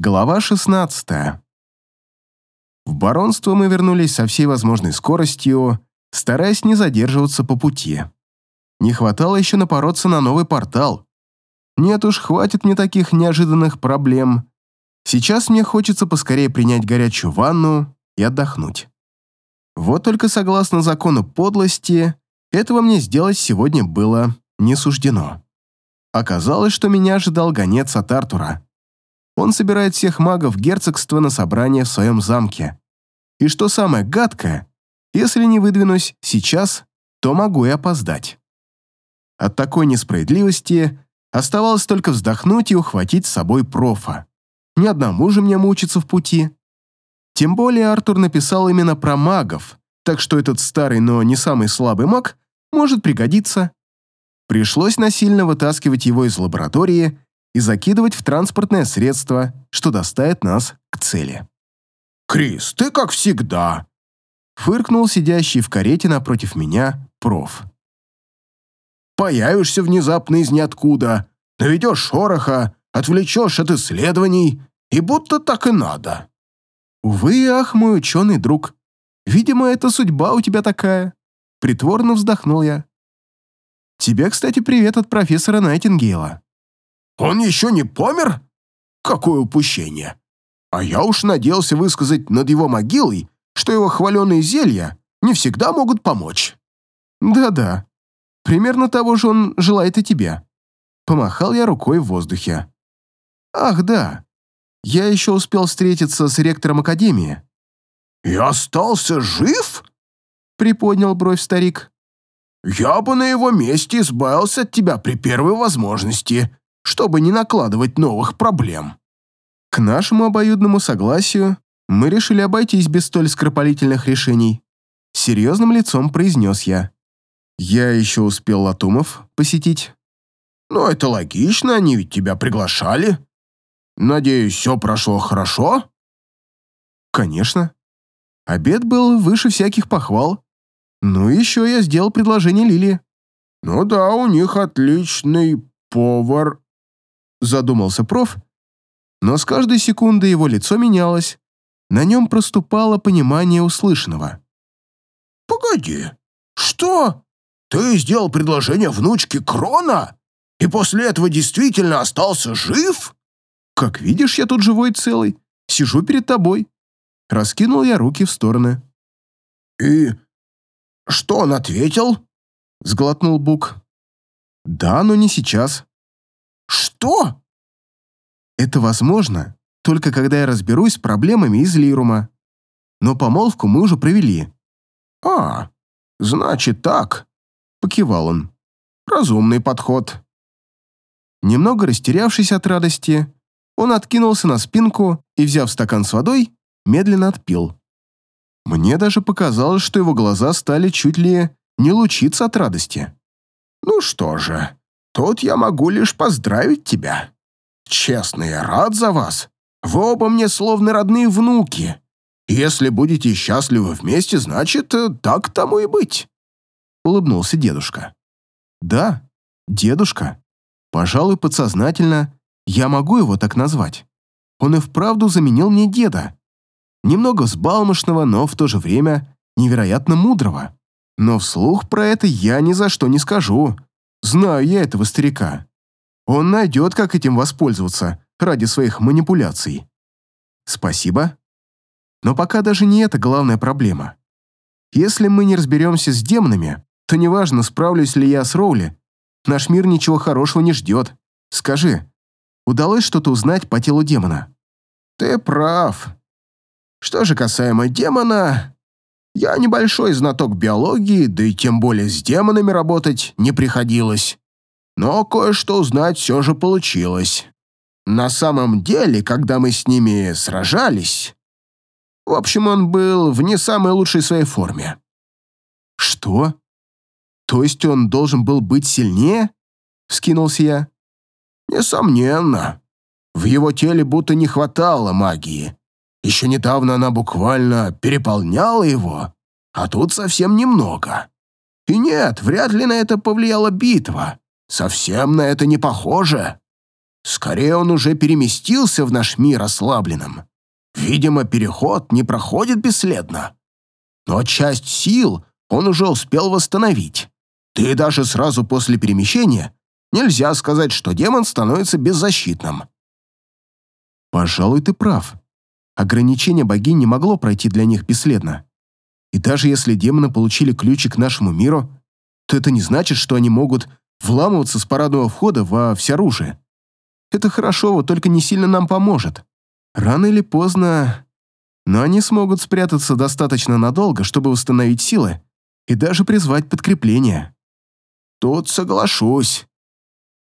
Глава 16. В баронство мы вернулись со всей возможной скоростью, стараясь не задерживаться по пути. Не хватало еще напороться на новый портал. Нет уж, хватит мне таких неожиданных проблем. Сейчас мне хочется поскорее принять горячую ванну и отдохнуть. Вот только согласно закону подлости, этого мне сделать сегодня было не суждено. Оказалось, что меня ожидал гонец от Артура. Он собирает всех магов герцогства на собрание в своем замке. И что самое гадкое, если не выдвинусь сейчас, то могу и опоздать. От такой несправедливости оставалось только вздохнуть и ухватить с собой профа. Ни одному же мне мучиться в пути. Тем более Артур написал именно про магов, так что этот старый, но не самый слабый маг может пригодиться. Пришлось насильно вытаскивать его из лаборатории и закидывать в транспортное средство, что доставит нас к цели. «Крис, ты как всегда!» Фыркнул сидящий в карете напротив меня проф. «Появишься внезапно из ниоткуда, наведешь шороха, отвлечешь от исследований, и будто так и надо». «Увы, ах, мой ученый друг, видимо, это судьба у тебя такая», притворно вздохнул я. «Тебе, кстати, привет от профессора Найтингейла». Он еще не помер? Какое упущение! А я уж надеялся высказать над его могилой, что его хваленые зелья не всегда могут помочь. Да-да, примерно того же он желает и тебе. Помахал я рукой в воздухе. Ах, да, я еще успел встретиться с ректором академии. И остался жив? Приподнял бровь старик. Я бы на его месте избавился от тебя при первой возможности чтобы не накладывать новых проблем. К нашему обоюдному согласию мы решили обойтись без столь скоропалительных решений. Серьезным лицом произнес я. Я еще успел Латумов посетить. Ну, это логично, они ведь тебя приглашали. Надеюсь, все прошло хорошо? Конечно. Обед был выше всяких похвал. Ну еще я сделал предложение Лилии. Ну да, у них отличный повар задумался проф, но с каждой секундой его лицо менялось, на нем проступало понимание услышанного. «Погоди, что? Ты сделал предложение внучке Крона? И после этого действительно остался жив?» «Как видишь, я тут живой и целый, сижу перед тобой». Раскинул я руки в стороны. «И что он ответил?» Сглотнул Бук. «Да, но не сейчас. Что? Это возможно, только когда я разберусь с проблемами из Лирума. Но помолвку мы уже провели. А, значит так, покивал он. Разумный подход. Немного растерявшись от радости, он откинулся на спинку и, взяв стакан с водой, медленно отпил. Мне даже показалось, что его глаза стали чуть ли не лучиться от радости. «Ну что же, Тут я могу лишь поздравить тебя. Честно, я рад за вас. Вы оба мне словно родные внуки. Если будете счастливы вместе, значит, э, так тому и быть. Улыбнулся дедушка. Да, дедушка. Пожалуй, подсознательно я могу его так назвать. Он и вправду заменил мне деда. Немного взбалмошного, но в то же время невероятно мудрого. Но вслух про это я ни за что не скажу, Знаю я этого старика. Он найдет, как этим воспользоваться ради своих манипуляций. Спасибо. Но пока даже не это главная проблема. Если мы не разберемся с демонами, то неважно, справлюсь ли я с Роули, наш мир ничего хорошего не ждет. Скажи, удалось что-то узнать по телу демона? Ты прав. Что же касаемо демона, я небольшой знаток биологии, да и тем более с демонами работать не приходилось. Но кое-что узнать все же получилось. На самом деле, когда мы с ними сражались... В общем, он был в не самой лучшей своей форме. «Что? То есть он должен был быть сильнее?» — вскинулся я. «Несомненно. В его теле будто не хватало магии. Еще недавно она буквально переполняла его, а тут совсем немного. И нет, вряд ли на это повлияла битва. Совсем на это не похоже. Скорее, он уже переместился в наш мир ослабленным. Видимо, переход не проходит бесследно. Но часть сил он уже успел восстановить. И даже сразу после перемещения нельзя сказать, что демон становится беззащитным. Пожалуй, ты прав. Ограничение богинь не могло пройти для них бесследно. И даже если демоны получили ключи к нашему миру, то это не значит, что они могут вламываться с парадного входа во всеоружие. Это хорошо, вот только не сильно нам поможет. Рано или поздно... Но они смогут спрятаться достаточно надолго, чтобы восстановить силы и даже призвать подкрепление. Тут соглашусь.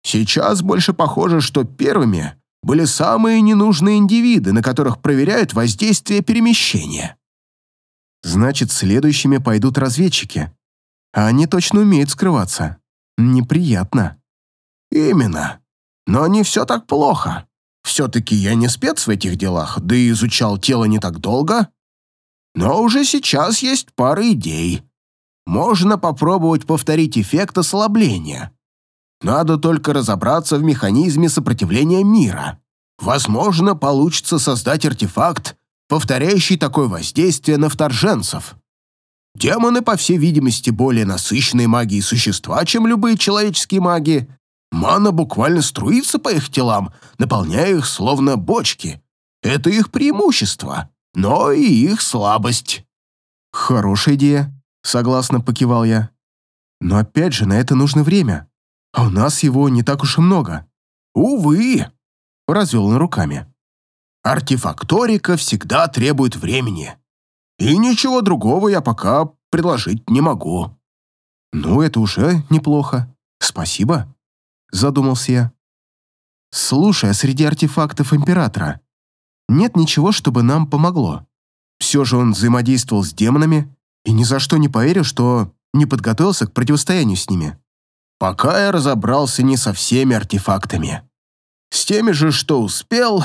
Сейчас больше похоже, что первыми были самые ненужные индивиды, на которых проверяют воздействие перемещения. Значит, следующими пойдут разведчики. А они точно умеют скрываться. Неприятно. Именно. Но не все так плохо. Все-таки я не спец в этих делах, да и изучал тело не так долго. Но уже сейчас есть пара идей. Можно попробовать повторить эффект ослабления. Надо только разобраться в механизме сопротивления мира. Возможно, получится создать артефакт, повторяющий такое воздействие на вторженцев. Демоны, по всей видимости, более насыщенные магией существа, чем любые человеческие маги. Мана буквально струится по их телам, наполняя их словно бочки. Это их преимущество, но и их слабость. Хорошая идея, согласно покивал я. Но опять же, на это нужно время. А у нас его не так уж и много. Увы, развел он руками. Артефакторика всегда требует времени. И ничего другого я пока предложить не могу. Ну, это уже неплохо. Спасибо, задумался я. Слушай, а среди артефактов Императора нет ничего, чтобы нам помогло. Все же он взаимодействовал с демонами и ни за что не поверил, что не подготовился к противостоянию с ними. Пока я разобрался не со всеми артефактами. С теми же, что успел,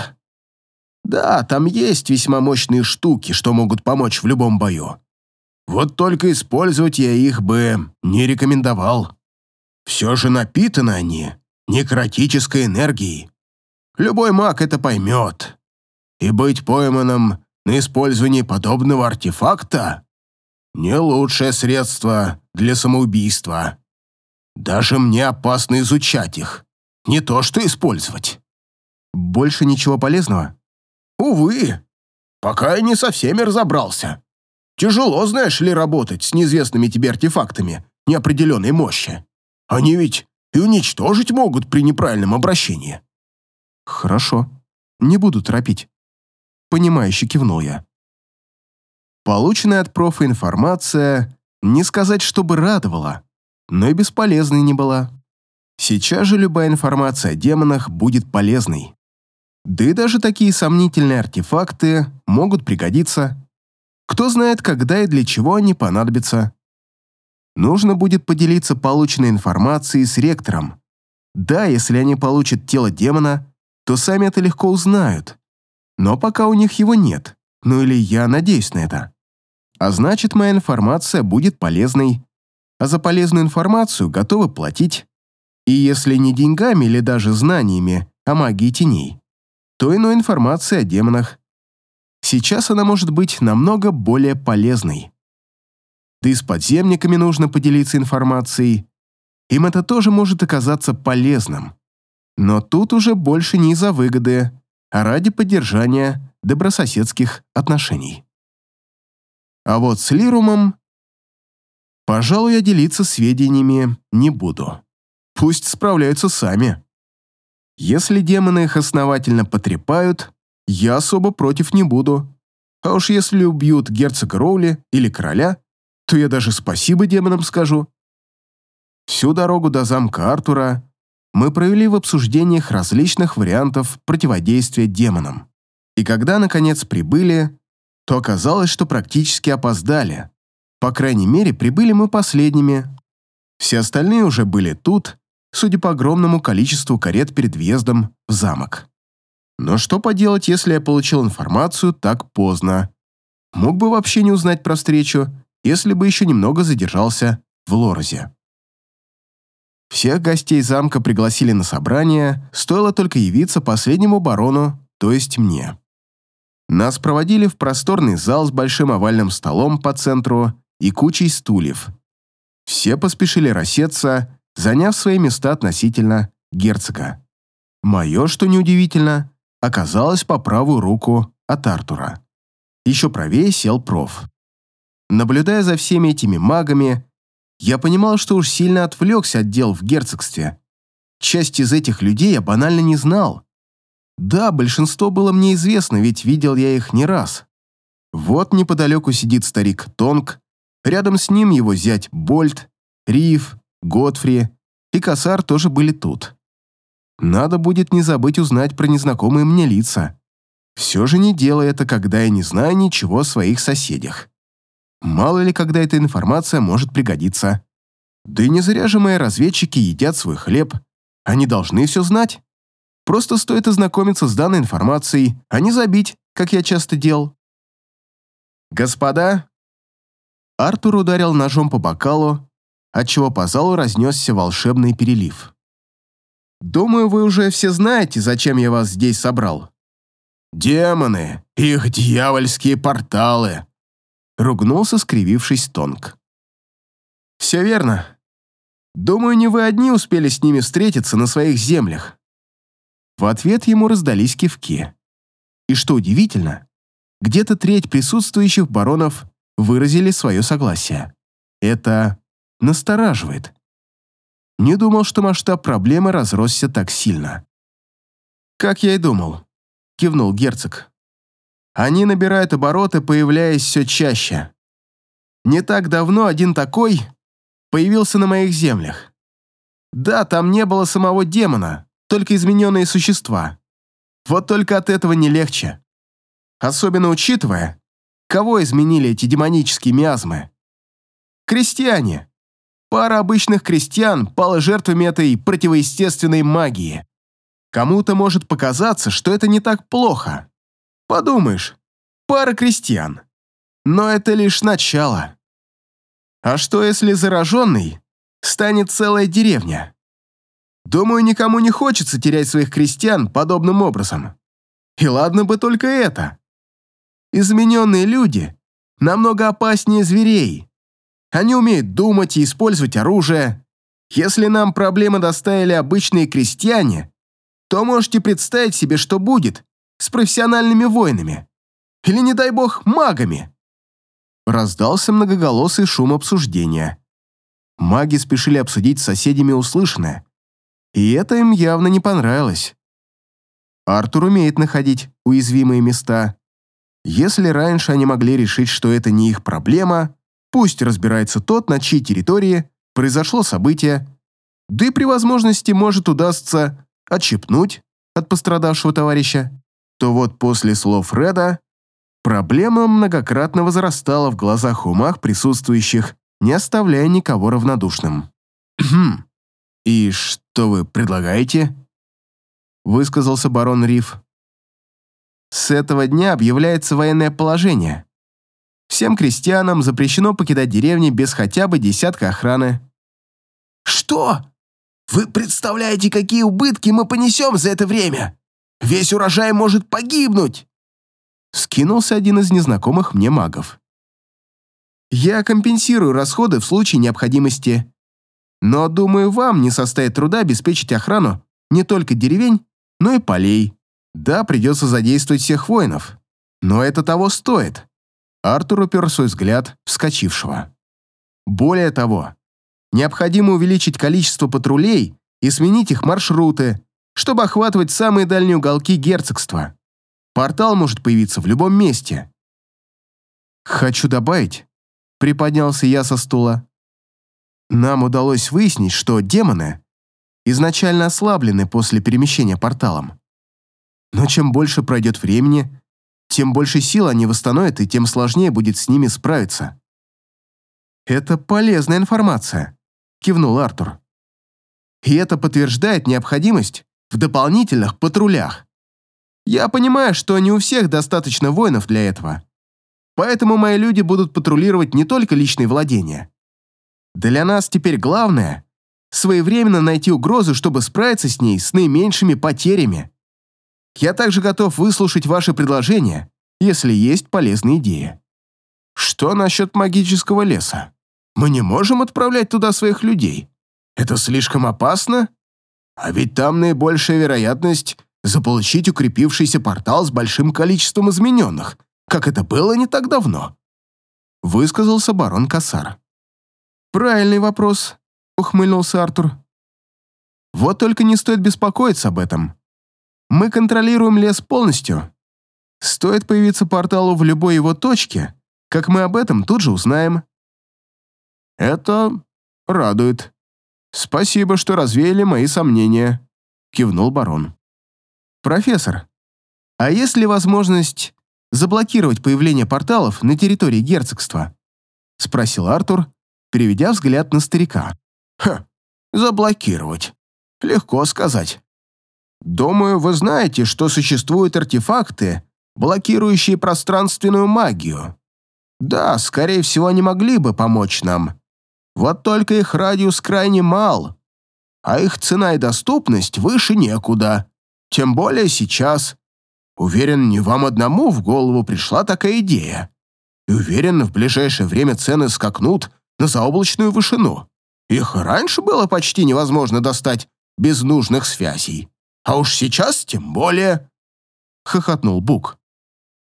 да, там есть весьма мощные штуки, что могут помочь в любом бою. Вот только использовать я их бы не рекомендовал. Все же напитаны они некротической энергией. Любой маг это поймет. И быть пойманным на использовании подобного артефакта — не лучшее средство для самоубийства. Даже мне опасно изучать их, не то что использовать. Больше ничего полезного? Увы, пока я не со всеми разобрался. Тяжело, знаешь ли, работать с неизвестными тебе артефактами неопределенной мощи. Они ведь и уничтожить могут при неправильном обращении. Хорошо, не буду торопить. Понимающе кивнул я. Полученная от профа информация, не сказать, чтобы радовала, но и бесполезной не была. Сейчас же любая информация о демонах будет полезной. Да и даже такие сомнительные артефакты могут пригодиться. Кто знает, когда и для чего они понадобятся. Нужно будет поделиться полученной информацией с ректором. Да, если они получат тело демона, то сами это легко узнают. Но пока у них его нет. Ну или я надеюсь на это. А значит, моя информация будет полезной. А за полезную информацию готовы платить. И если не деньгами или даже знаниями о магии теней, то иной информации о демонах. Сейчас она может быть намного более полезной. Да и с подземниками нужно поделиться информацией. Им это тоже может оказаться полезным. Но тут уже больше не из-за выгоды, а ради поддержания добрососедских отношений. А вот с Лирумом, пожалуй, я делиться сведениями не буду. Пусть справляются сами. Если демоны их основательно потрепают, я особо против не буду. А уж если убьют герцога Роули или короля, то я даже спасибо демонам скажу. Всю дорогу до замка Артура мы провели в обсуждениях различных вариантов противодействия демонам. И когда, наконец, прибыли, то оказалось, что практически опоздали. По крайней мере, прибыли мы последними. Все остальные уже были тут судя по огромному количеству карет перед въездом в замок. Но что поделать, если я получил информацию так поздно? Мог бы вообще не узнать про встречу, если бы еще немного задержался в Лорозе. Всех гостей замка пригласили на собрание, стоило только явиться последнему барону, то есть мне. Нас проводили в просторный зал с большим овальным столом по центру и кучей стульев. Все поспешили рассеться, заняв свои места относительно герцога. Мое, что неудивительно, оказалось по правую руку от Артура. Еще правее сел проф. Наблюдая за всеми этими магами, я понимал, что уж сильно отвлекся от дел в герцогстве. Часть из этих людей я банально не знал. Да, большинство было мне известно, ведь видел я их не раз. Вот неподалеку сидит старик Тонг, рядом с ним его зять Больт, Риф, Готфри и Косар тоже были тут. Надо будет не забыть узнать про незнакомые мне лица. Все же не делай это, когда я не знаю ничего о своих соседях. Мало ли, когда эта информация может пригодиться. Да и не зря же мои разведчики едят свой хлеб. Они должны все знать. Просто стоит ознакомиться с данной информацией, а не забить, как я часто делал. «Господа!» Артур ударил ножом по бокалу, отчего по залу разнесся волшебный перелив. «Думаю, вы уже все знаете, зачем я вас здесь собрал». «Демоны! Их дьявольские порталы!» ругнулся, скривившись Тонг. «Все верно. Думаю, не вы одни успели с ними встретиться на своих землях». В ответ ему раздались кивки. И что удивительно, где-то треть присутствующих баронов выразили свое согласие. Это настораживает. Не думал, что масштаб проблемы разросся так сильно. «Как я и думал», — кивнул герцог. Они набирают обороты, появляясь все чаще. Не так давно один такой появился на моих землях. Да, там не было самого демона, только измененные существа. Вот только от этого не легче. Особенно учитывая, кого изменили эти демонические миазмы. Крестьяне. Пара обычных крестьян пала жертвами этой противоестественной магии. Кому-то может показаться, что это не так плохо. Подумаешь, пара крестьян. Но это лишь начало. А что, если зараженный станет целая деревня? Думаю, никому не хочется терять своих крестьян подобным образом. И ладно бы только это. Измененные люди намного опаснее зверей. Они умеют думать и использовать оружие. Если нам проблемы доставили обычные крестьяне, то можете представить себе, что будет, с профессиональными воинами. Или, не дай бог, магами. Раздался многоголосый шум обсуждения. Маги спешили обсудить с соседями услышанное. И это им явно не понравилось. Артур умеет находить уязвимые места. Если раньше они могли решить, что это не их проблема, пусть разбирается тот, на чьей территории произошло событие, да и при возможности может удастся отщипнуть от пострадавшего товарища то вот после слов Реда проблема многократно возрастала в глазах умах присутствующих, не оставляя никого равнодушным. «Хм, и что вы предлагаете?» высказался барон Риф. «С этого дня объявляется военное положение. Всем крестьянам запрещено покидать деревни без хотя бы десятка охраны». «Что? Вы представляете, какие убытки мы понесем за это время?» Весь урожай может погибнуть!» Скинулся один из незнакомых мне магов. «Я компенсирую расходы в случае необходимости. Но, думаю, вам не составит труда обеспечить охрану не только деревень, но и полей. Да, придется задействовать всех воинов. Но это того стоит». Артур упер свой взгляд вскочившего. «Более того, необходимо увеличить количество патрулей и сменить их маршруты, чтобы охватывать самые дальние уголки герцогства. Портал может появиться в любом месте. Хочу добавить, приподнялся я со стула. Нам удалось выяснить, что демоны изначально ослаблены после перемещения порталом. Но чем больше пройдет времени, тем больше сил они восстановят, и тем сложнее будет с ними справиться. «Это полезная информация», — кивнул Артур. «И это подтверждает необходимость в дополнительных патрулях. Я понимаю, что не у всех достаточно воинов для этого. Поэтому мои люди будут патрулировать не только личные владения. Для нас теперь главное своевременно найти угрозу, чтобы справиться с ней с наименьшими потерями. Я также готов выслушать ваши предложения, если есть полезные идеи. Что насчет магического леса? Мы не можем отправлять туда своих людей. Это слишком опасно? А ведь там наибольшая вероятность заполучить укрепившийся портал с большим количеством измененных, как это было не так давно. Высказался барон Кассар. «Правильный вопрос», — ухмыльнулся Артур. «Вот только не стоит беспокоиться об этом. Мы контролируем лес полностью. Стоит появиться порталу в любой его точке, как мы об этом тут же узнаем». «Это радует. Спасибо, что развеяли мои сомнения», — кивнул барон. «Профессор, а есть ли возможность заблокировать появление порталов на территории герцогства?» — спросил Артур, переведя взгляд на старика. «Ха, заблокировать. Легко сказать. Думаю, вы знаете, что существуют артефакты, блокирующие пространственную магию. Да, скорее всего, они могли бы помочь нам. Вот только их радиус крайне мал, а их цена и доступность выше некуда. Тем более сейчас. Уверен, не вам одному в голову пришла такая идея. И уверен, в ближайшее время цены скакнут на заоблачную вышину. Их раньше было почти невозможно достать без нужных связей. А уж сейчас тем более...» — хохотнул Бук.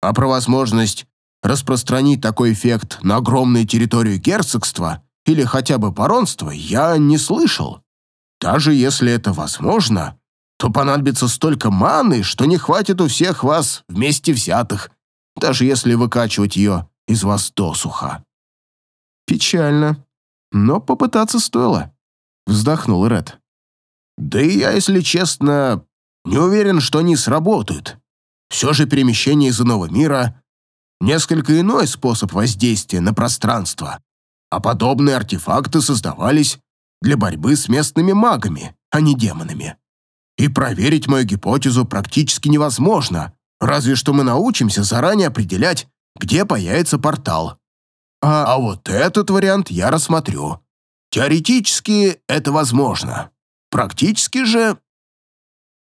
«А про возможность распространить такой эффект на огромную территорию герцогства или хотя бы баронства я не слышал. Даже если это возможно, то понадобится столько маны, что не хватит у всех вас вместе взятых, даже если выкачивать ее из вас досуха». «Печально, но попытаться стоило», — вздохнул Ред. «Да и я, если честно, не уверен, что они сработают. Все же перемещение из иного мира — несколько иной способ воздействия на пространство, а подобные артефакты создавались для борьбы с местными магами, а не демонами. И проверить мою гипотезу практически невозможно, разве что мы научимся заранее определять, где появится портал. А, а вот этот вариант я рассмотрю. Теоретически это возможно. Практически же...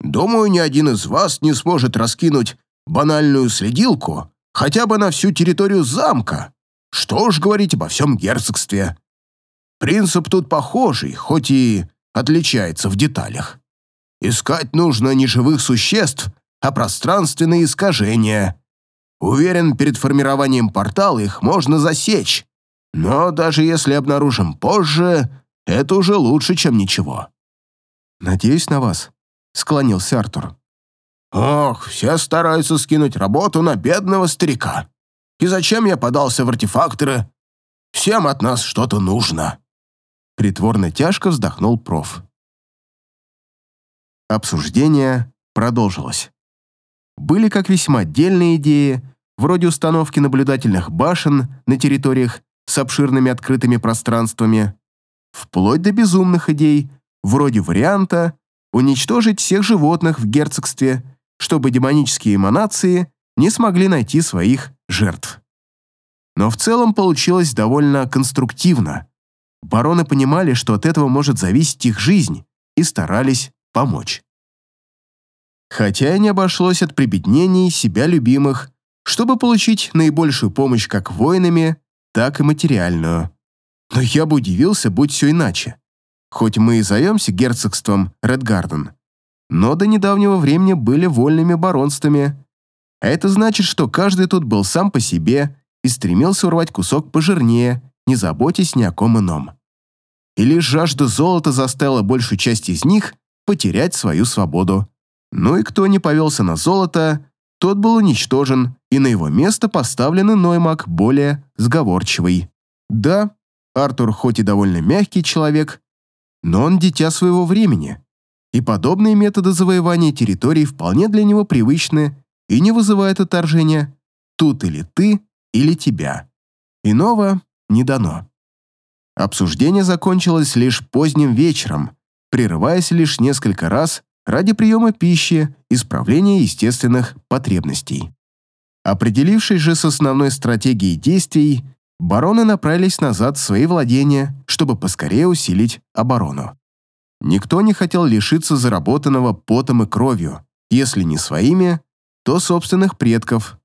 Думаю, ни один из вас не сможет раскинуть банальную следилку хотя бы на всю территорию замка. Что уж говорить обо всем герцогстве. Принцип тут похожий, хоть и отличается в деталях. Искать нужно не живых существ, а пространственные искажения. Уверен, перед формированием портала их можно засечь. Но даже если обнаружим позже, это уже лучше, чем ничего. «Надеюсь на вас», — склонился Артур. «Ох, все стараются скинуть работу на бедного старика. И зачем я подался в артефакторы? Всем от нас что-то нужно». Притворно тяжко вздохнул проф. Обсуждение продолжилось. Были как весьма отдельные идеи, вроде установки наблюдательных башен на территориях с обширными открытыми пространствами, вплоть до безумных идей, вроде варианта уничтожить всех животных в герцогстве, чтобы демонические эманации не смогли найти своих жертв. Но в целом получилось довольно конструктивно. Бароны понимали, что от этого может зависеть их жизнь, и старались помочь. Хотя и не обошлось от прибеднений себя любимых чтобы получить наибольшую помощь как воинами, так и материальную. Но я бы удивился, будь все иначе. Хоть мы и зовемся герцогством Редгарден, но до недавнего времени были вольными баронствами. А это значит, что каждый тут был сам по себе и стремился урвать кусок пожирнее, не заботясь ни о ком ином. И лишь жажда золота заставила большую часть из них потерять свою свободу. Ну и кто не повелся на золото, тот был уничтожен, и на его место поставлен иной маг, более сговорчивый. Да, Артур хоть и довольно мягкий человек, но он дитя своего времени, и подобные методы завоевания территорий вполне для него привычны и не вызывают отторжения. Тут или ты, или тебя. Иного не дано. Обсуждение закончилось лишь поздним вечером, прерываясь лишь несколько раз ради приема пищи, исправления естественных потребностей. Определившись же с основной стратегией действий, бароны направились назад в свои владения, чтобы поскорее усилить оборону. Никто не хотел лишиться заработанного потом и кровью, если не своими, то собственных предков.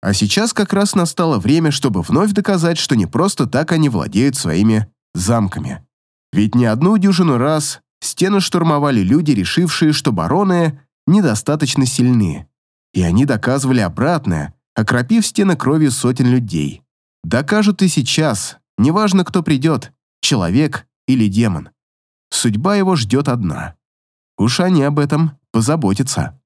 А сейчас как раз настало время, чтобы вновь доказать, что не просто так они владеют своими замками. Ведь не одну дюжину раз стены штурмовали люди, решившие, что бароны недостаточно сильны. И они доказывали обратное, окропив стены кровью сотен людей. Докажут и сейчас, неважно, кто придет, человек или демон. Судьба его ждет одна. Уж они об этом позаботятся.